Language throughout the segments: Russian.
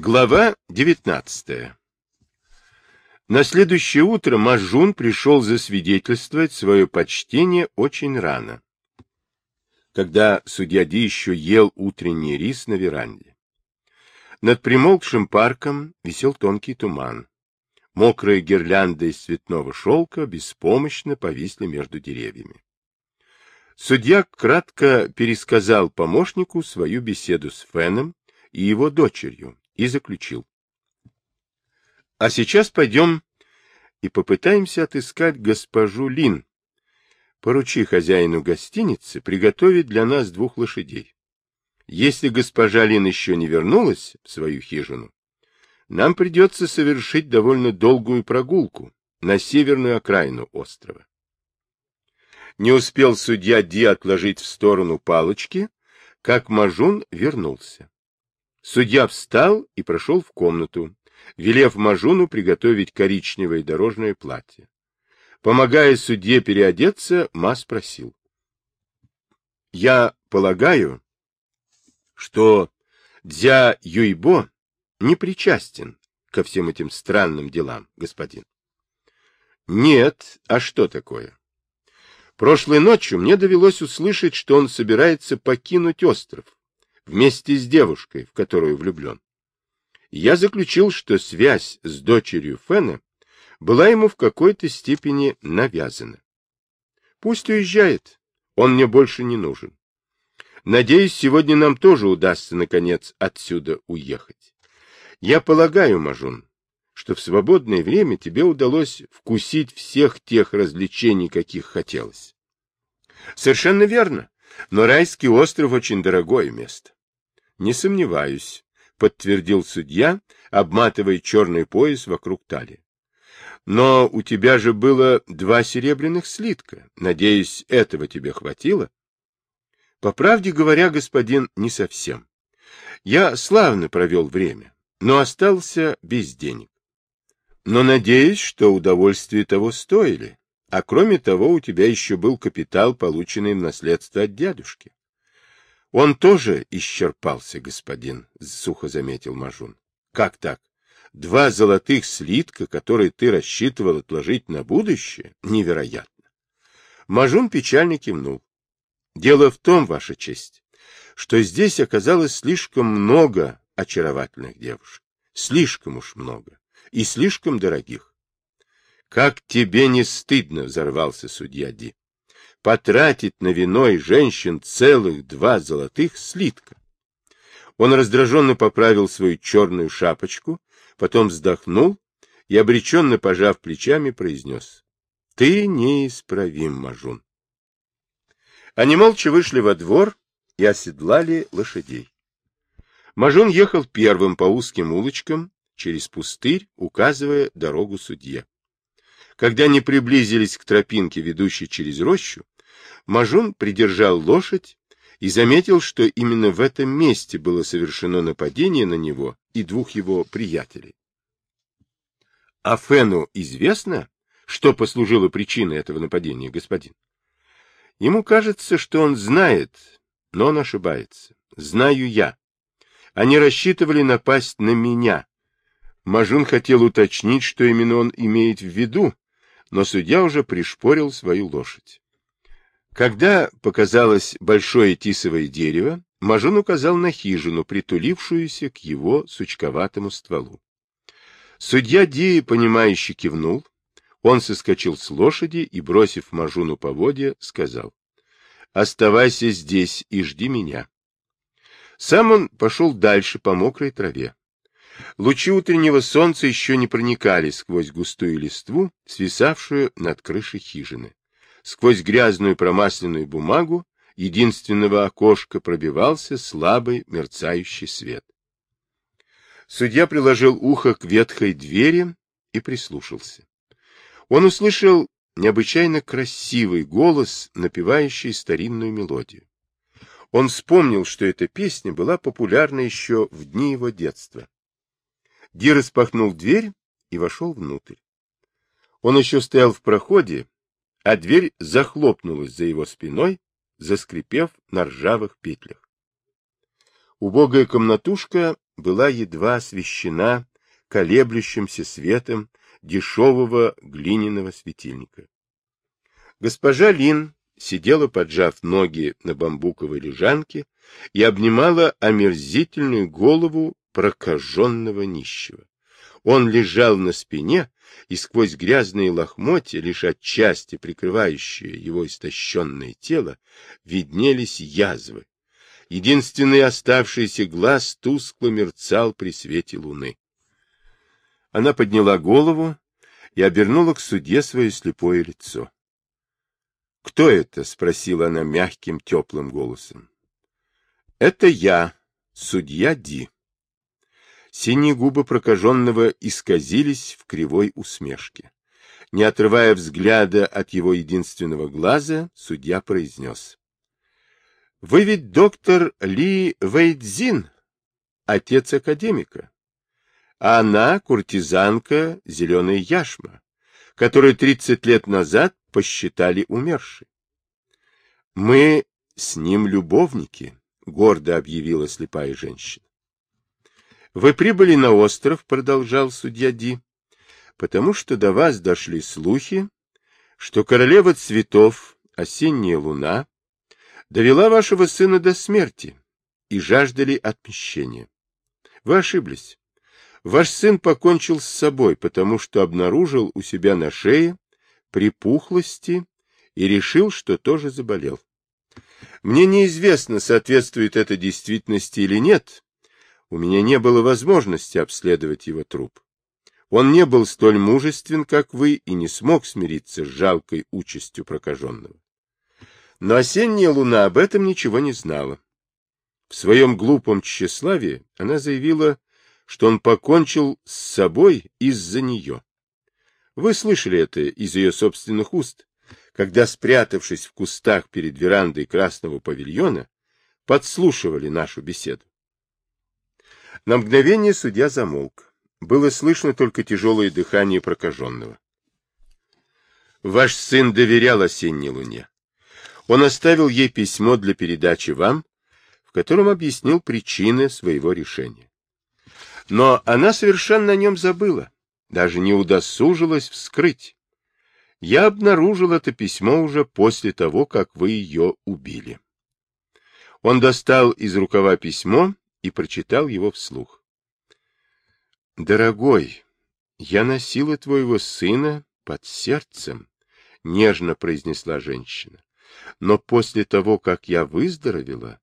Глава 19 На следующее утро Мажун пришел засвидетельствовать свое почтение очень рано, когда судья Ди еще ел утренний рис на веранде. Над примолкшим парком висел тонкий туман. Мокрые гирлянды из цветного шелка беспомощно повисли между деревьями. Судья кратко пересказал помощнику свою беседу с Феном и его дочерью и заключил. А сейчас пойдем и попытаемся отыскать госпожу Лин. Поручи хозяину гостиницы приготовить для нас двух лошадей. Если госпожа Лин еще не вернулась в свою хижину, нам придется совершить довольно долгую прогулку на северную окраину острова. Не успел судья Ди отложить в сторону палочки, как Мажун вернулся. Судья встал и прошел в комнату, велев Мажуну приготовить коричневое дорожное платье. Помогая судье переодеться, Ма спросил. — Я полагаю, что Дзя Юйбо не причастен ко всем этим странным делам, господин. — Нет, а что такое? Прошлой ночью мне довелось услышать, что он собирается покинуть остров вместе с девушкой, в которую влюблен. Я заключил, что связь с дочерью Фена была ему в какой-то степени навязана. Пусть уезжает, он мне больше не нужен. Надеюсь, сегодня нам тоже удастся, наконец, отсюда уехать. Я полагаю, Мажун, что в свободное время тебе удалось вкусить всех тех развлечений, каких хотелось. Совершенно верно, но райский остров очень дорогое место. Не сомневаюсь, подтвердил судья, обматывая черный пояс вокруг талии. Но у тебя же было два серебряных слитка. Надеюсь, этого тебе хватило? По правде говоря, господин, не совсем. Я славно провел время, но остался без денег но надеюсь, что удовольствие того стоили. А кроме того, у тебя еще был капитал, полученный в наследство от дядюшки. Он тоже исчерпался, господин, — сухо заметил Мажун. Как так? Два золотых слитка, которые ты рассчитывал отложить на будущее? Невероятно. Мажун печально кивнул. Дело в том, ваша честь, что здесь оказалось слишком много очаровательных девушек. Слишком уж много и слишком дорогих. Как тебе не стыдно, взорвался судья Ди, потратить на вино и женщин целых два золотых слитка. Он раздраженно поправил свою черную шапочку, потом вздохнул и, обреченно пожав плечами, произнес. — Ты неисправим, Мажун. Они молча вышли во двор и оседлали лошадей. Мажун ехал первым по узким улочкам, через пустырь, указывая дорогу судье. Когда они приблизились к тропинке, ведущей через рощу, Мажун придержал лошадь и заметил, что именно в этом месте было совершено нападение на него и двух его приятелей. А Фену известно, что послужило причиной этого нападения, господин? Ему кажется, что он знает, но он ошибается. Знаю я. Они рассчитывали напасть на меня, Мажун хотел уточнить, что именно он имеет в виду, но судья уже пришпорил свою лошадь. Когда показалось большое тисовое дерево, Мажун указал на хижину, притулившуюся к его сучковатому стволу. Судья Ди, понимающе кивнул. Он соскочил с лошади и, бросив Мажуну поводья, сказал, «Оставайся здесь и жди меня». Сам он пошел дальше по мокрой траве. Лучи утреннего солнца еще не проникали сквозь густую листву, свисавшую над крышей хижины. Сквозь грязную промасленную бумагу единственного окошка пробивался слабый мерцающий свет. Судья приложил ухо к ветхой двери и прислушался. Он услышал необычайно красивый голос, напевающий старинную мелодию. Он вспомнил, что эта песня была популярна еще в дни его детства. Ди распахнул дверь и вошел внутрь. Он еще стоял в проходе, а дверь захлопнулась за его спиной, заскрипев на ржавых петлях. Убогая комнатушка была едва освещена колеблющимся светом дешевого глиняного светильника. Госпожа Лин сидела, поджав ноги на бамбуковой лежанке и обнимала омерзительную голову прокаженного нищего. Он лежал на спине, и сквозь грязные лохмотья, лишь отчасти прикрывающие его истощенное тело, виднелись язвы. Единственный оставшийся глаз тускло мерцал при свете луны. Она подняла голову и обернула к суде свое слепое лицо. — Кто это? — спросила она мягким, теплым голосом. — Это я, судья Ди. Синие губы прокаженного исказились в кривой усмешке. Не отрывая взгляда от его единственного глаза, судья произнес. — Вы ведь доктор Ли Вейдзин, отец академика. А она куртизанка Зеленая Яшма, которую тридцать лет назад посчитали умершей. — Мы с ним любовники, — гордо объявила слепая женщина. Вы прибыли на остров, продолжал судья Ди, потому что до вас дошли слухи, что королева цветов, осенняя луна, довела вашего сына до смерти и жаждали отмщения. Вы ошиблись. Ваш сын покончил с собой, потому что обнаружил у себя на шее припухлости и решил, что тоже заболел. Мне неизвестно, соответствует это действительности или нет, у меня не было возможности обследовать его труп. Он не был столь мужествен, как вы, и не смог смириться с жалкой участью прокаженного. Но осенняя луна об этом ничего не знала. В своем глупом тщеславии она заявила, что он покончил с собой из-за нее. Вы слышали это из ее собственных уст, когда, спрятавшись в кустах перед верандой красного павильона, подслушивали нашу беседу. На мгновение судья замолк. Было слышно только тяжелое дыхание прокаженного. Ваш сын доверял осенней луне. Он оставил ей письмо для передачи вам, в котором объяснил причины своего решения. Но она совершенно о нем забыла, даже не удосужилась вскрыть. Я обнаружил это письмо уже после того, как вы ее убили. Он достал из рукава письмо и прочитал его вслух. «Дорогой, я носила твоего сына под сердцем», — нежно произнесла женщина. «Но после того, как я выздоровела,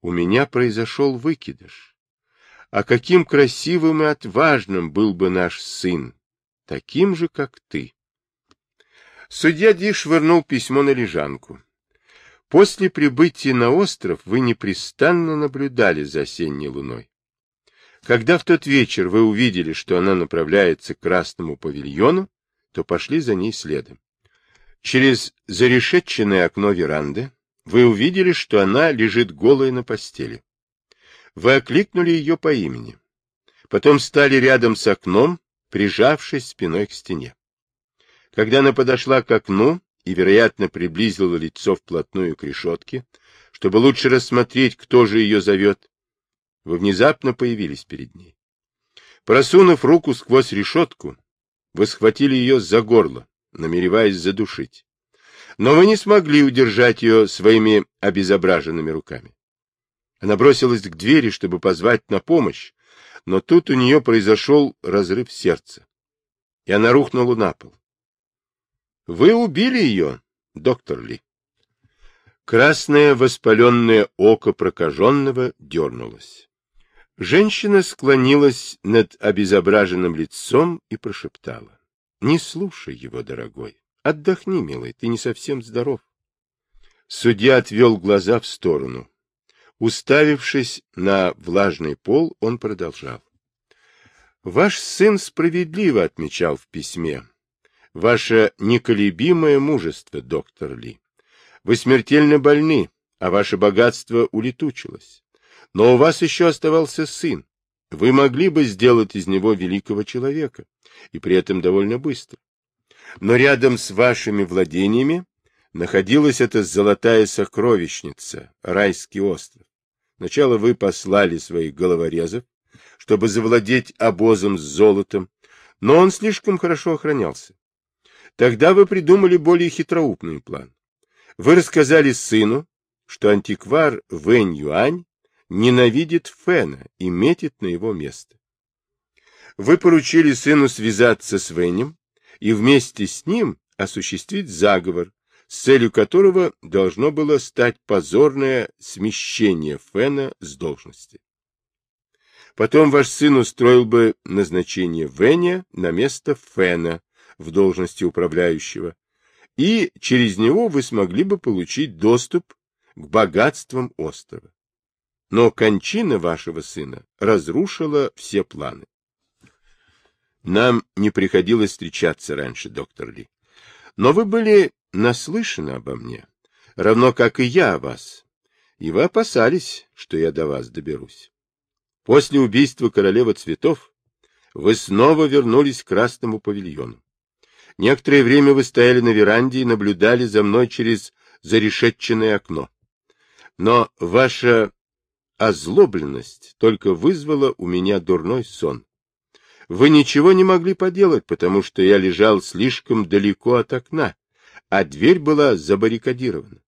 у меня произошел выкидыш. А каким красивым и отважным был бы наш сын, таким же, как ты». Судья Ди швырнул письмо на лежанку. После прибытия на остров вы непрестанно наблюдали за осенней луной. Когда в тот вечер вы увидели, что она направляется к красному павильону, то пошли за ней следом. Через зарешетченное окно веранды вы увидели, что она лежит голая на постели. Вы окликнули ее по имени. Потом стали рядом с окном, прижавшись спиной к стене. Когда она подошла к окну, и, вероятно, приблизила лицо вплотную к решетке, чтобы лучше рассмотреть, кто же ее зовет, вы внезапно появились перед ней. Просунув руку сквозь решетку, вы схватили ее за горло, намереваясь задушить. Но вы не смогли удержать ее своими обезображенными руками. Она бросилась к двери, чтобы позвать на помощь, но тут у нее произошел разрыв сердца, и она рухнула на пол. Вы убили ее, доктор Ли. Красное воспаленное око прокаженного дернулось. Женщина склонилась над обезображенным лицом и прошептала. — Не слушай его, дорогой. Отдохни, милый, ты не совсем здоров. Судья отвел глаза в сторону. Уставившись на влажный пол, он продолжал. — Ваш сын справедливо отмечал в письме, ваше неколебимое мужество, доктор Ли. Вы смертельно больны, а ваше богатство улетучилось. Но у вас еще оставался сын. Вы могли бы сделать из него великого человека, и при этом довольно быстро. Но рядом с вашими владениями находилась эта золотая сокровищница, райский остров. Сначала вы послали своих головорезов, чтобы завладеть обозом с золотом, но он слишком хорошо охранялся. Тогда вы придумали более хитроумный план. Вы рассказали сыну, что антиквар Вэнь Юань ненавидит Фэна и метит на его место. Вы поручили сыну связаться с Вэнем и вместе с ним осуществить заговор, с целью которого должно было стать позорное смещение Фэна с должности. Потом ваш сын устроил бы назначение Вэня на место Фэна в должности управляющего, и через него вы смогли бы получить доступ к богатствам острова. Но кончина вашего сына разрушила все планы. Нам не приходилось встречаться раньше, доктор Ли. Но вы были наслышаны обо мне, равно как и я о вас, и вы опасались, что я до вас доберусь. После убийства королевы цветов вы снова вернулись к красному павильону. Некоторое время вы стояли на веранде и наблюдали за мной через зарешетченное окно. Но ваша озлобленность только вызвала у меня дурной сон. Вы ничего не могли поделать, потому что я лежал слишком далеко от окна, а дверь была забаррикадирована.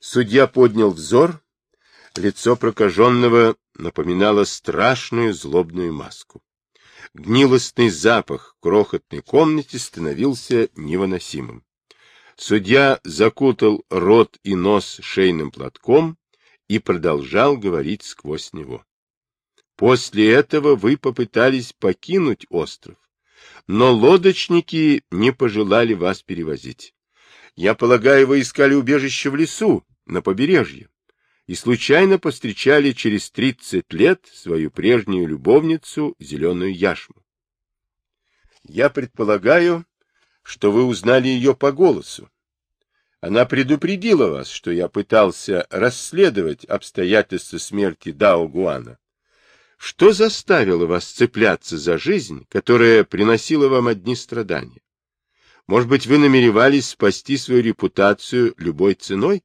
Судья поднял взор. Лицо прокаженного напоминало страшную злобную маску. Гнилостный запах в крохотной комнате становился невыносимым. Судья закутал рот и нос шейным платком и продолжал говорить сквозь него. После этого вы попытались покинуть остров, но лодочники не пожелали вас перевозить. Я полагаю, вы искали убежище в лесу, на побережье, и случайно повстречали через тридцать лет свою прежнюю любовницу, зеленую яшму. Я предполагаю, что вы узнали ее по голосу. Она предупредила вас, что я пытался расследовать обстоятельства смерти Дао Гуана что заставило вас цепляться за жизнь, которая приносила вам одни страдания? Может быть, вы намеревались спасти свою репутацию любой ценой?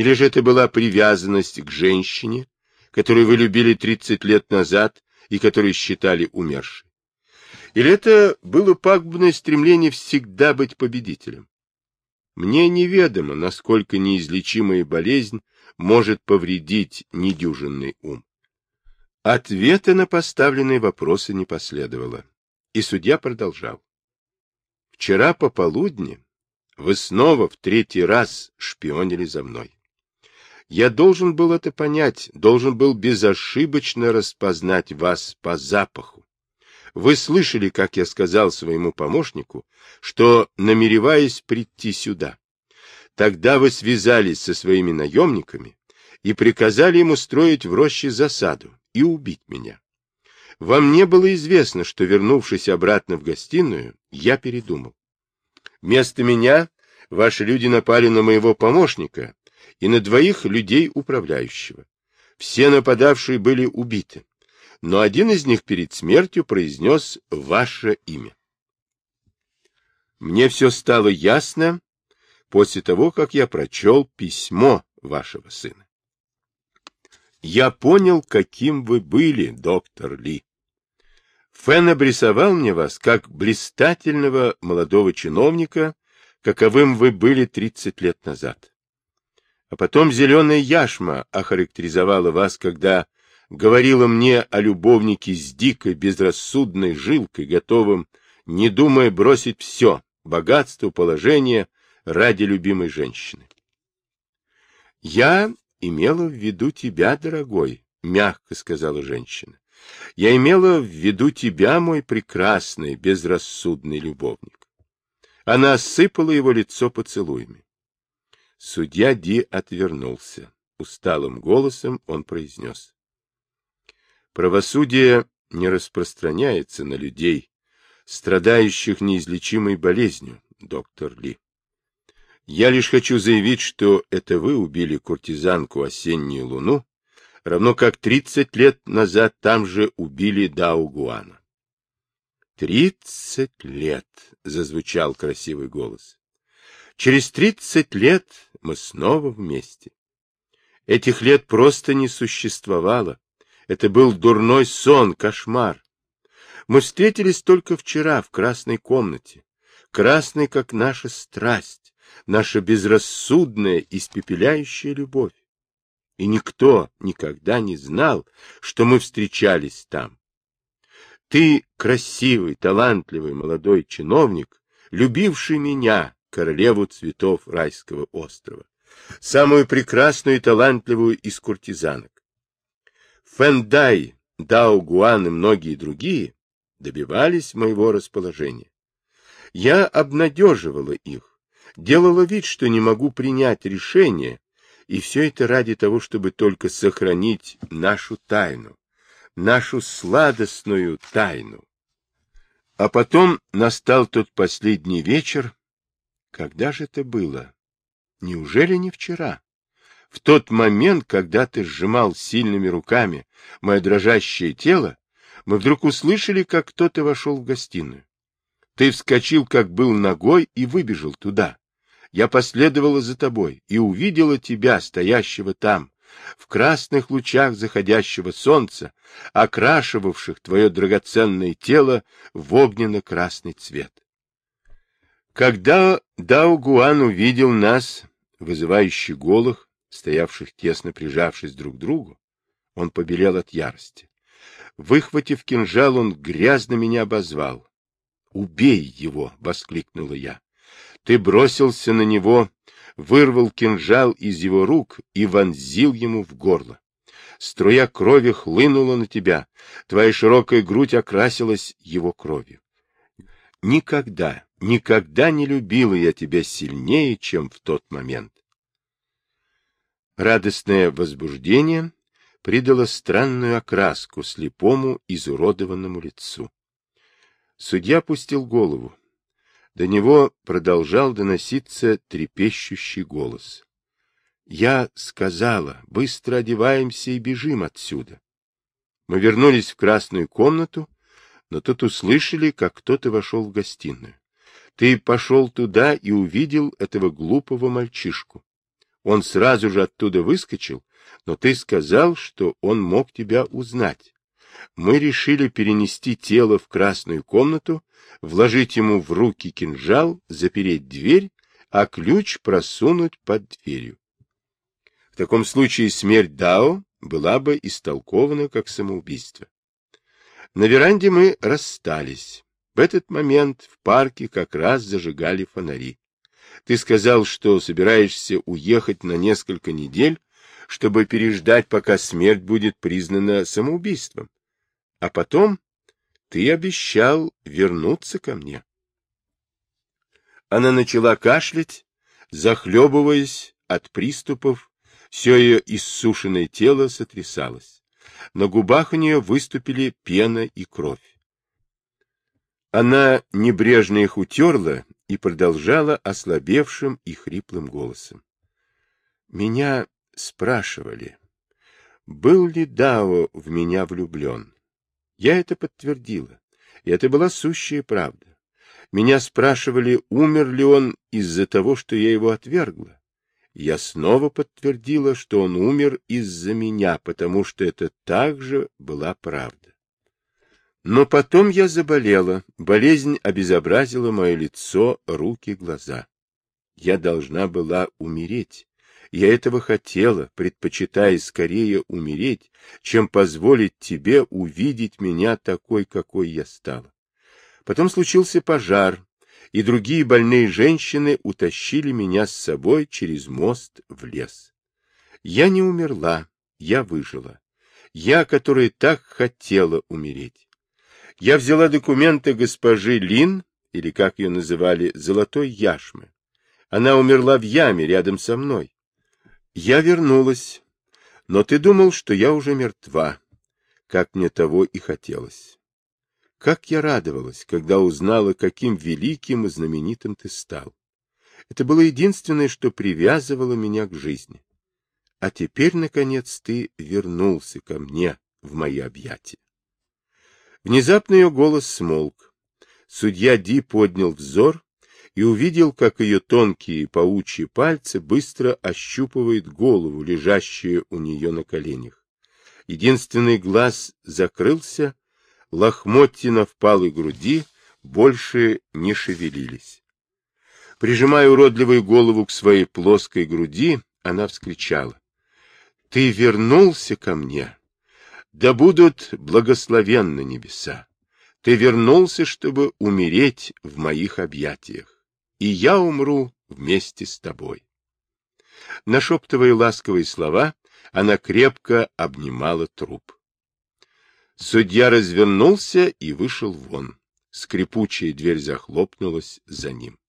Или же это была привязанность к женщине, которую вы любили 30 лет назад и которую считали умершей? Или это было пагубное стремление всегда быть победителем? Мне неведомо, насколько неизлечимая болезнь может повредить недюжинный ум. Ответа на поставленные вопросы не последовало, и судья продолжал. Вчера пополудни вы снова в третий раз шпионили за мной. Я должен был это понять, должен был безошибочно распознать вас по запаху. Вы слышали, как я сказал своему помощнику, что намереваясь прийти сюда. Тогда вы связались со своими наемниками и приказали им устроить в роще засаду и убить меня. Вам не было известно, что, вернувшись обратно в гостиную, я передумал. Вместо меня ваши люди напали на моего помощника и на двоих людей управляющего. Все нападавшие были убиты, но один из них перед смертью произнес ваше имя. Мне все стало ясно после того, как я прочел письмо вашего сына. Я понял, каким вы были, доктор Ли. Фэн обрисовал мне вас как блистательного молодого чиновника, каковым вы были 30 лет назад. А потом зеленая яшма охарактеризовала вас, когда говорила мне о любовнике с дикой, безрассудной жилкой, готовым, не думая, бросить все — богатство, положение — ради любимой женщины. Я имела в виду тебя, дорогой, — мягко сказала женщина. Я имела в виду тебя, мой прекрасный, безрассудный любовник. Она осыпала его лицо поцелуями. Судья Ди отвернулся. Усталым голосом он произнес. Правосудие не распространяется на людей, страдающих неизлечимой болезнью, доктор Ли. Я лишь хочу заявить, что это вы убили куртизанку осеннюю луну, равно как 30 лет назад там же убили Даугуана. «Тридцать лет!» — зазвучал красивый голос. «Через тридцать лет мы снова вместе. Этих лет просто не существовало, Это был дурной сон, кошмар. Мы встретились только вчера в красной комнате. Красной, как наша страсть, наша безрассудная, испепеляющая любовь. И никто никогда не знал, что мы встречались там. Ты красивый, талантливый молодой чиновник, любивший меня, королеву цветов райского острова, самую прекрасную и талантливую из куртизанок. Фэндай, Дао Гуан и многие другие добивались моего расположения. Я обнадеживала их, делала вид, что не могу принять решение, и все это ради того, чтобы только сохранить нашу тайну, нашу сладостную тайну. А потом настал тот последний вечер. Когда же это было? Неужели не вчера? В тот момент, когда ты сжимал сильными руками мое дрожащее тело, мы вдруг услышали, как кто-то вошел в гостиную. Ты вскочил, как был ногой, и выбежал туда. Я последовала за тобой и увидела тебя, стоящего там, в красных лучах заходящего солнца, окрашивавших твое драгоценное тело в огненно-красный цвет. Когда Дао Гуан увидел нас, вызывающий голых, стоявших тесно прижавшись друг к другу, он побелел от ярости. Выхватив кинжал, он грязно меня обозвал. «Убей его!» — воскликнула я. «Ты бросился на него, вырвал кинжал из его рук и вонзил ему в горло. Струя крови хлынула на тебя, твоя широкая грудь окрасилась его кровью. Никогда, никогда не любила я тебя сильнее, чем в тот момент. Радостное возбуждение придало странную окраску слепому, изуродованному лицу. Судья пустил голову. До него продолжал доноситься трепещущий голос. Я сказала, быстро одеваемся и бежим отсюда. Мы вернулись в красную комнату, но тут услышали, как кто-то вошел в гостиную. Ты пошел туда и увидел этого глупого мальчишку. Он сразу же оттуда выскочил, но ты сказал, что он мог тебя узнать. Мы решили перенести тело в красную комнату, вложить ему в руки кинжал, запереть дверь, а ключ просунуть под дверью. В таком случае смерть Дао была бы истолкована как самоубийство. На веранде мы расстались. В этот момент в парке как раз зажигали фонари. Ты сказал, что собираешься уехать на несколько недель, чтобы переждать, пока смерть будет признана самоубийством. А потом ты обещал вернуться ко мне. Она начала кашлять, захлебываясь от приступов, все ее иссушенное тело сотрясалось. На губах у нее выступили пена и кровь. Она небрежно их утерла и продолжала ослабевшим и хриплым голосом. Меня спрашивали, был ли Дао в меня влюблен. Я это подтвердила, и это была сущая правда. Меня спрашивали, умер ли он из-за того, что я его отвергла. Я снова подтвердила, что он умер из-за меня, потому что это также была правда. Но потом я заболела, болезнь обезобразила мое лицо, руки, глаза. Я должна была умереть. Я этого хотела, предпочитая скорее умереть, чем позволить тебе увидеть меня такой, какой я стала. Потом случился пожар, и другие больные женщины утащили меня с собой через мост в лес. Я не умерла, я выжила. Я, которая так хотела умереть. Я взяла документы госпожи Лин, или как ее называли, золотой яшмы. Она умерла в яме рядом со мной. Я вернулась, но ты думал, что я уже мертва, как мне того и хотелось. Как я радовалась, когда узнала, каким великим и знаменитым ты стал. Это было единственное, что привязывало меня к жизни. А теперь, наконец, ты вернулся ко мне в мои объятия. Внезапно ее голос смолк. Судья Ди поднял взор и увидел, как ее тонкие паучьи пальцы быстро ощупывают голову, лежащую у нее на коленях. Единственный глаз закрылся, лохмотья на впалой груди больше не шевелились. Прижимая уродливую голову к своей плоской груди, она вскричала. — Ты вернулся ко мне? Да будут благословенны небеса! Ты вернулся, чтобы умереть в моих объятиях, и я умру вместе с тобой. Нашептывая ласковые слова, она крепко обнимала труп. Судья развернулся и вышел вон. Скрипучая дверь захлопнулась за ним.